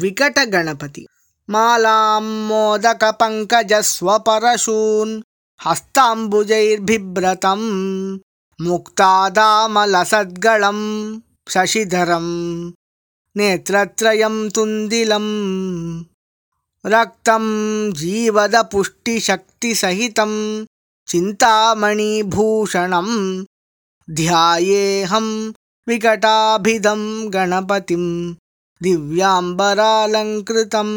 विकटगणपति। मालां मोदकपङ्कजस्वपरशून् हस्ताम्बुजैर्बिभ्रतम् मुक्तादामलसद्गळं शशिधरं नेत्रत्रयं तुन्दिलम् रक्तं जीवदपुष्टिशक्तिसहितं चिन्तामणिभूषणं ध्यायेऽहं विकटाभिधं गणपतिं దివ్యాంబరాలంకృతం.